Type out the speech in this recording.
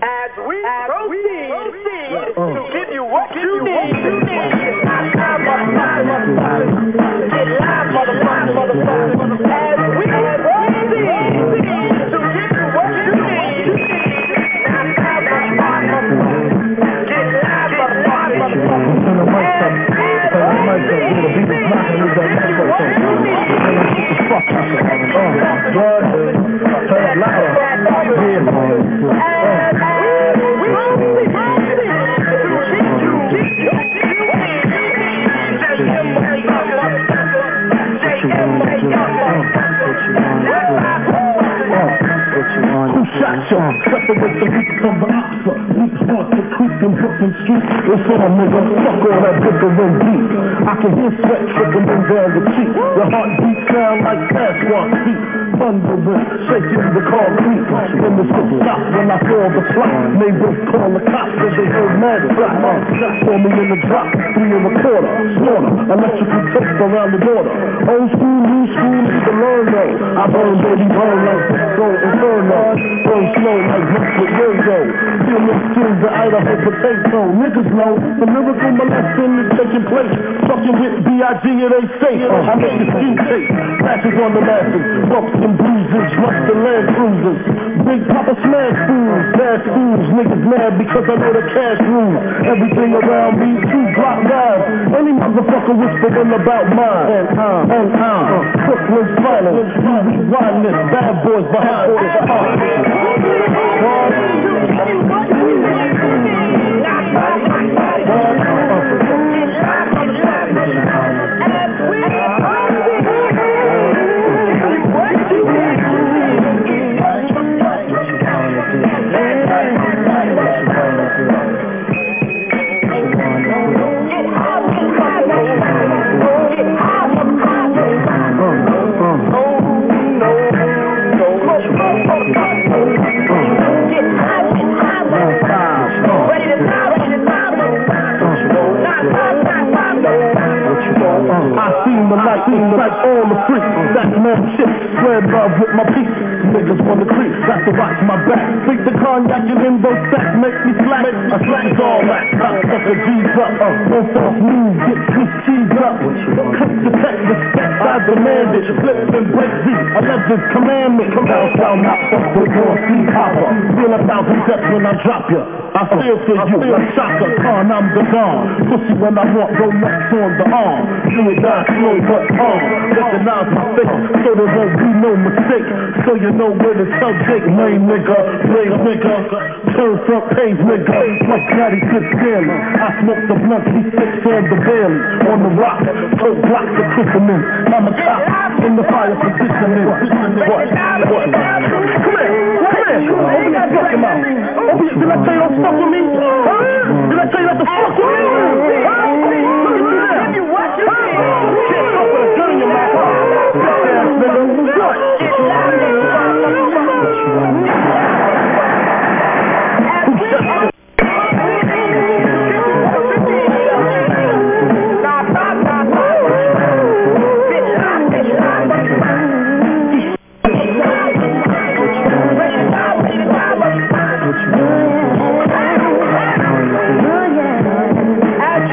As we proceed, to give you what you need. Get live, motherfuckers. Get. As we proceed, to give you what you need. Get live, motherfuckers. Turn the mic up. Turn the mic up. Yeah, the beat is knocking me down. That's what I'm saying. Fuck that shit. Uh, what? Turn it louder. Yeah, man. Uh, Shot you? Separate the weak the opera. Weak heart to creep in Brooklyn Street. It's on, nigga. Fuck all that bickering beat. I can hear sweat trickling down the cheek. Your heartbeat sound like Sasquatch feet. Thundering, shaking the concrete. When the shit stop, when I call the flop. Neighbors call the cops cause they heard mad slap. Uh, for me in the drop, three and a quarter. Slaughter, electrical tape around the border. Old school, new school, need to learn though. I burn, baby, burn skins of Idaho potato. Niggas know the miracle molesting is taking place. Fucking with B.I.G. it ain't safe. I make the skin tape. Patches on the masses. Bumps and bruises. Rust the land cruisers. Big Papa smash fools. Bad fools. Niggas mad because I know the cash rules. Everything around me, two block guys. Any motherfucker whispering about mine. And I'm, and I'm. Brooklyn's finest. We riding this. Bad boys behind all the the light, seen the light, all the freaks. That man shit, spread love with my peace. Niggas wanna creep, got to watch my back. Think the cognac and in those stacks make me slack. I slack all that, top sucker G's up. Uh, no false move, get Swiss cheese up. Click the tech, respect, I demand it. Flip and break I love this commandment. Come down, sound not fuck the door, see hopper. Feel a thousand steps when I drop ya. I feel for you, like Chaka Khan, I'm the Don. Pussy when I want, go next on the arm. Do it die slow but calm. Recognize my face, so there won't be no mistake. So you know where to tell Jake, lame nigga, play nigga, turn front page nigga. Like Daddy sits daily. I smoke the blunt, he sits on the belly, on the rock, so block the crystalline. I'm a cop in the fire positioning. What? What? Come here, come here. Open fucking mouth. Open, did I you don't fuck with me?